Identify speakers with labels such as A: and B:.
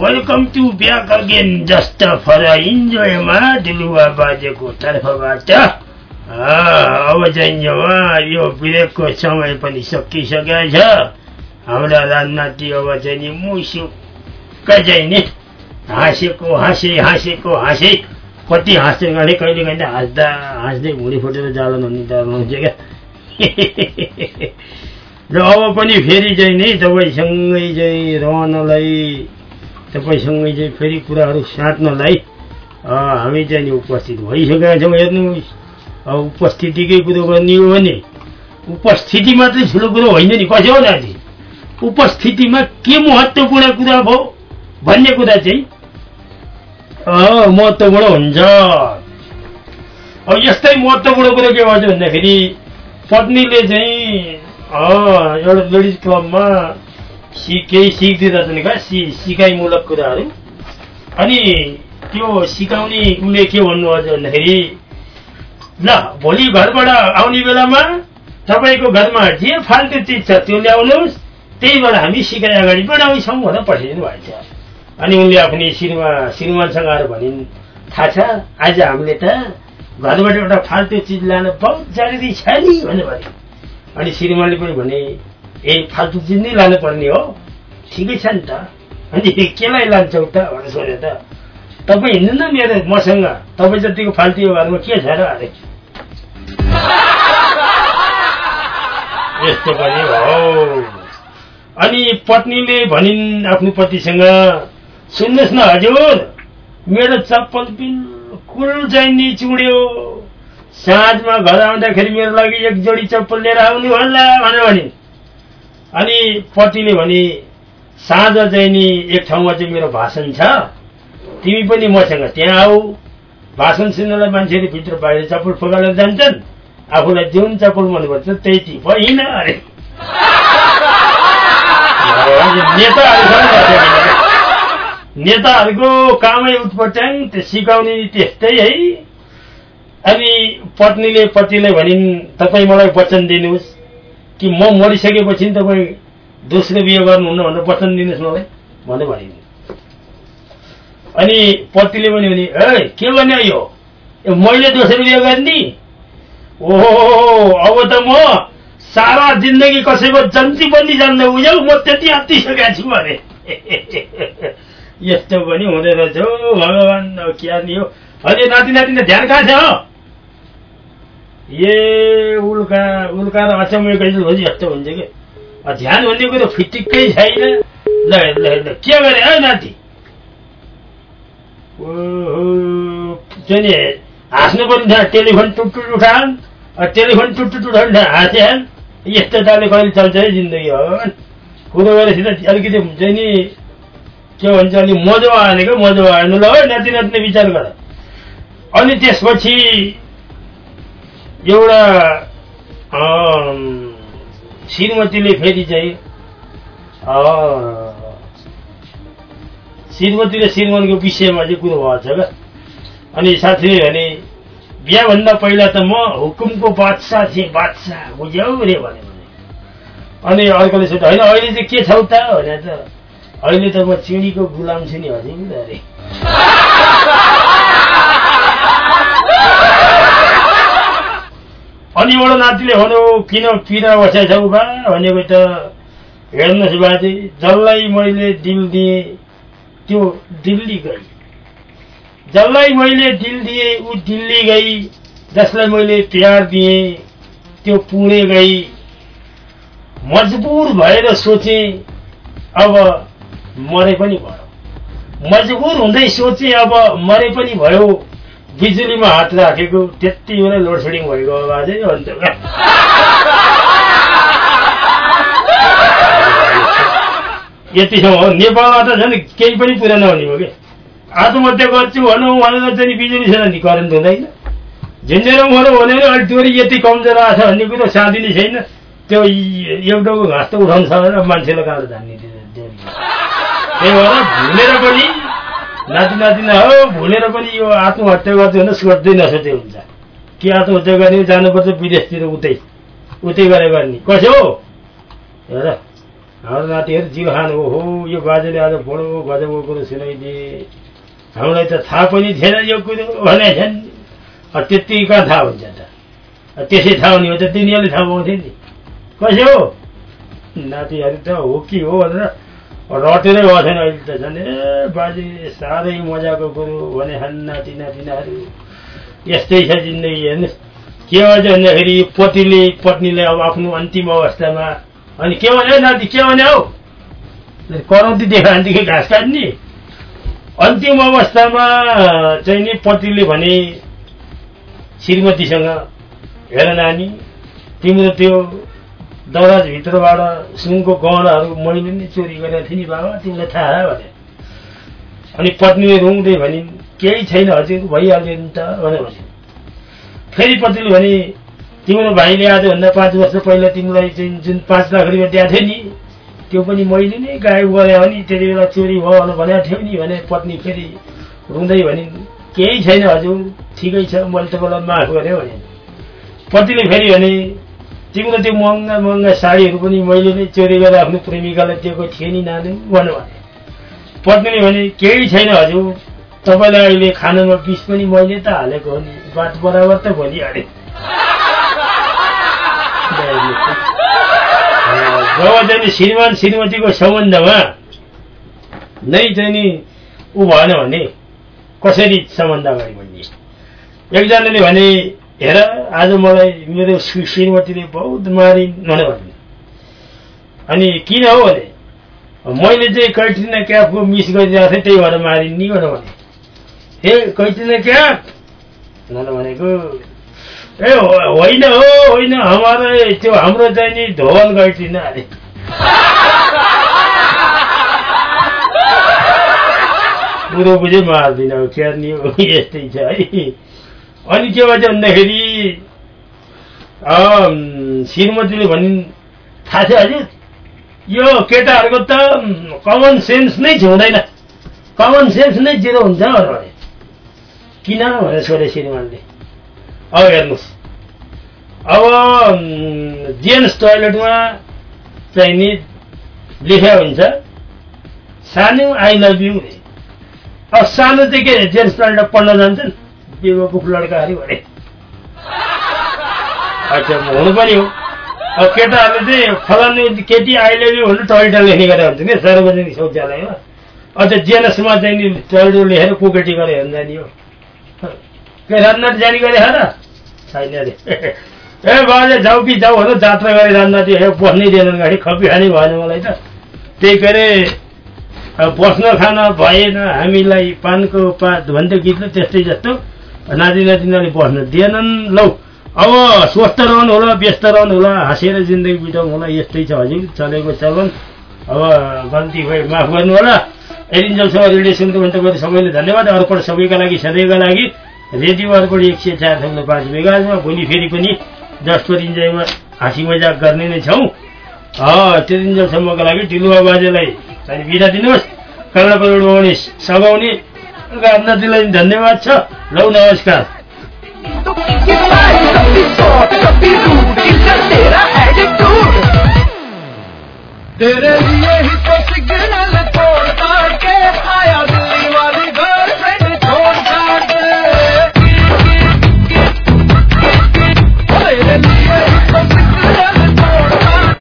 A: welcome to back again just for इन्जोयमा दिलुवा बाजेको तर्फबाट अब चाहिँ यो ब्रेकको समय पनि सकिसकेको छ हाम्रा राजनाति अब चाहिँ नि मुसुक्क चाहिँ नि हाँसेको हाँसे हाँसेको हाँसे कति हाँस्दै गरे कहिले कहिले हाँस्दा हाँस्दै भुँडी फुटेर जालन हुने डर हुन्छ क्या र अब पनि फेरि चाहिँ नि तपाईँसँगै चाहिँ रहनलाई तपाईँसँगै चाहिँ फेरि कुराहरू साट्नलाई हामी चाहिँ उपस्थित भइसकेका छौँ हेर्नुहोस् उपस्थितिकै कुरो गर्ने हो भने उपस्थिति मात्रै ठुलो कुरो होइन नि कसै हो दाजु उपस्थितिमा के महत्त्वपूर्ण कुरा भयो भन्ने कुरा चाहिँ महत्त्वपूर्ण हुन्छ अब यस्तै महत्त्वपूर्ण कुरो के भन्छ भन्दाखेरि पत्नीले चाहिँ एउटा लेडिज क्लबमा केही सिक्दिँदैछन् क्या सि सिकाइमूलक कुराहरू अनि त्यो सिकाउने उसले के भन्नुभयो भन्दाखेरि ल भोलि घरबाट आउने बेलामा तपाईँको घरमा जे फाल्तु चिज छ त्यो ल्याउनुहोस्। त्यहीबाट हामी सिकाइ अगाडि बढाउँछौँ भनेर पठाइदिनु भएको छ अनि उनले आफ्नो श्रीमा श्रीमानसँग आएर भनिन् थाहा छ आज हामीले त घरबाट एउटा फाल्तु चिज लान बहुत जरुरी छ नि भनेर भने अनि श्रीमानले पनि भने ए फाल्तु चिज नै लानुपर्ने हो। ठिकै छ नि त। अनि केलाई लान्छौ त? भनेर सोध्यो त। तपाईँ हिँड्नु न मेरो मसँग। तपाईँ जतिको फाल्तु यो घरमा के छ र? अरे यस्तो पनि हो। अनि पत्नीले भनिन् आफ्नो पतिसँग सुन्नुहोस् न हजुर मेरो चप्पल बिल्कुल चाहिँ नि चुड्यो। साँझमा घर आउँदाखेरि मेरो लागि एक जोडी चप्पल लिएर आउनु होला भनेर भने अनि पतिले भने साँझ चाहिँ नि एक ठाउँमा चाहिँ मेरो भाषण छ। तिमी पनि मसँग त्यहाँ आऊ। भाषण सुन्नलाई मान्छेले भित्र बाहिर चप्पल फुकालेर जान्छन्। आफूलाई जुन चप्पल मनपर्छ त्यही ती होइन अरे। नेताहरू नेताहरूको कामै उत्पट्याङ त्यो सिकाउने त्यस्तै है। अनि पत्नीले पतिले भनिन् तपाईँ मलाई वचन दिनुहोस् कि म मरिसकेपछि तपाईँ दोस्रो बिहे गर्नुहुन्न भनेर वचन दिनुहोस् मलाई भनेर भनिन्। अनि पतिले पनि भने ए के गर्ने यो? मैले दोस्रो बिहे गर्ने? ओहो अब त म सारा जिन्दगी कसैको जन्ती पनि जान्दै बुझ्यौ म त्यति आत्तिसकेको छु अरे। यस्तो पनि हुँदो रहेछ हौ भगवान् क्या नि हो। अहिले नाति नातिले ध्यान कहाँ छ ए उल्का उल्का र अचम्म कहिले यस्तो हुन्छ कि? ध्यान भन्ने कुरो फिटिक्कै छैन। ल ल के गरे है नाति? चाहिँ हाँस्नु पनि छ टेलिफोन टुटुट उठान् टेलिफोन टुटुट छ हाँस्यान् यस्तो ताले कहिले चल्छ है जिन्दगी हो कुरो गरेपछि त अलिकति हुन्छ नि के भन्छ अलिक मजो आएन क्या मजो आएन ल है नाति नातिले विचार गर अनि त्यसपछि एउटा श्रीमतीले फेरि चाहिँ श्रीमती र श्रीमानको विषयमा चाहिँ कुरो भएको छ क्या अनि साथीले भने बिहाभन्दा पहिला त म हुकुमको बादशाह थिएँ बादशाह बुझ्यौ रे भने। अनि अर्कोले सोध्यो होइन अहिले चाहिँ के छौ त? भने त अहिले त म चिडीको गुलाम छु नि हजुर अरे। अनि एउटा नातिले भन्यो किन पिना बसाइ बा? भनेको त हेर्नुहोस् बाजे जसलाई मैले दिल दिएँ त्यो दिल्ली गई। जसलाई मैले दिल दिएँ ऊ दिल्ली गई। जसलाई मैले प्यार दिएँ त्यो पुणे गई। मजबुर भएर सोचे अब मरे पनि भयो। मजबुर हुँदै सोचे अब मरे पनि भयो। बिजुलीमा हात राखेको त्यति बेला लोड सेडिङ भएको आवाजै अन्त। यतिसम्म हो। नेपालमा त झन् केही पनि पुरा नहुने हो कि? आत्महत्या गर्छु भनौँ भनेर चाहिँ बिजुली छैन नि करेन्ट हुँदैन झिन्जेर मरौँ भनेर अलिक यति कमजोर आएको छ भन्ने कुरो साँधिने छैन त्यो एउटाको घाँस त उठाउनु सक्दैन मान्छेलाई कहाँ जान्ने त्यही भएर भुलेर पनि नाति नातिना हो भुलेर पनि यो आत्महत्या गर्दै भने सोच्दै नसोचे हुन्छ के आत्महत्या गर्ने जानुपर्छ विदेशतिर उतै उतै गरे गर्ने कसो हो? हेर हाम्रो नातिहरू जिउ खानु हो यो बाजेले आज बडो गजबको कुरो सुनाइदिए हामीलाई त थाहा पनि थिएन यो कुरो भने थिएन त्यति कहाँ थाहा हुन्छ त त्यसै थाहा हुने हो त तिनीहरूले थाहा पाउँथे नि कसो हो नातिहरू त हो कि हो भनेर रटेरै भएको छैन अहिले त झन् ए बाजे साह्रै मजाको कुरो भने खान् नाति नातिनाहरू यस्तै छ जिन्दगी हेर्नुहोस् के भन्छ भन्दाखेरि पतिले पत्नीले अब आफ्नो अन्तिम अवस्थामा अनि के भन्यो नाति के भन्यो हौ कराउँती देखाएदेखि घाँस काट्ने अन्तिम अवस्थामा चाहिँ नि पतिले भने श्रीमतीसँग हेर नानी तिम्रो त्यो दराजभित्रबाट सुनको गहनाहरू मैले नै चोरी गरेको थिएँ नि बाबा तिमीलाई थाहा भने। अनि पत्नीले रुङ्दै भनिन् केही छैन हजुर भइहाल्यो नि त भनेर फेरि पत्नीले भने तिम्रो भाइले आजभन्दा पाँच वर्ष पहिला तिमीलाई चाहिँ जुन पाँच लाख रुपियाँ दिएको थियो नि त्यो पनि मैले नै गायब गरे नि त्यति बेला चोरी भयो भनेको थियो नि भने पत्नी फेरि रुँदै भनिन् केही छैन हजुर ठिकै छ मैले तपाईँलाई माफ गरेँ भने। पतिले फेरि भने तिम्रो त्यो महँगा महँगा साडीहरू पनि मैले नै चोरी गरेर आफ्नो प्रेमिकालाई दिएको थिएँ नि नानु भन्नु भने। पत्नीले भने केही छैन हजुर तपाईँलाई अहिले खानामा बिस पनि मैले त हालेको हो नि बात बराबर त भनिहालेँ। जब चाहिँ श्रीमान श्रीमतीको सम्बन्धमा नै चाहिँ नि ऊ भएन भने कसरी सम्बन्ध अगाडि बढ्ने एकजनाले भने हेर आज मलाई मेरो श्रीमतीले बहुत मारिन् भने अनि किन हो भने मैले चाहिँ कैट्रिना क्याफको मिस गरिरहेको थिएँ त्यही भएर मारिन् नि भनेर भने। ए कैट्रिना क्याफ भनेको ए होइन हो होइन हाम्रो त्यो हाम्रो चाहिँ नि धोवन कैट्रिना अरे कुरो बुझै मार्दिन क्यार्ने यस्तै छ है अनि के भन्छ भन्दाखेरि श्रीमतीले भनिन् थाहा छ हजुर यो केटाहरूको त कमन सेन्स नै हुँदैन कमन सेन्स नै जिरो हुन्छ भने किन भनेर सोधे श्रीमानले अब हेर्नुहोस् अब जेन्स टोइलेटमा चाहिँ नि लेख्या हुन्छ सानो आई लभ यु अब सानो चाहिँ के जेन्स टोइलेट पढ्न जान्छन् बेवकुफ लड्काहरू भने अच्छा हुनु पनि हो अब केटाहरूले चाहिँ फलानु केटी आई लभ यु भन्नु टोइलेट लेख्ने गरेर हुन्छ कि सार्वजनिक शौचालयमा अन्त जेनसमा चाहिँ नि टोइलेट लेखेर को केटी गरेर हेर्नु जाने हो राजनाथ जाने गरे र छैन अरे ए बाजे जाऊ कि जाऊ हो जात्रा गरेर राजनाथ हे बस्नै दिएन गाडी खपी खाने भएन मलाई त। त्यही अरे बस्न खान भएन हामीलाई पानको पात भन्थ्यो गीत त्यस्तै जस्तो। नाति नातिनाले बस्न दिएनन्। लौ अब स्वस्थ रहनु होला व्यस्त रहनु होला हाँसेर जिन्दगी बिताउनु होला यस्तै छ हजुर। चलेको चलन। अब गल्ती भए माफ गर्नु होला। एरिन्जलसँग सुन्नु तपाईँहरू सबैले धन्यवाद। अर्पण सबैका लागि सधैँका लागि। रेडियो अर्पण एक सय चार थप्नु पाँच मेगाजमा भोलि फेरि पनि दस परिन्जयमा हाँसी मजाक गर्ने नै छौँ। त्यो दिनसम्मको लागि ढिलुवा बाजेलाई चाहिँ बिदा दिनुहोस्। काँडा बनाउने सघाउने धन्यवाद छ। लौ नमस्कार। तेरे लिए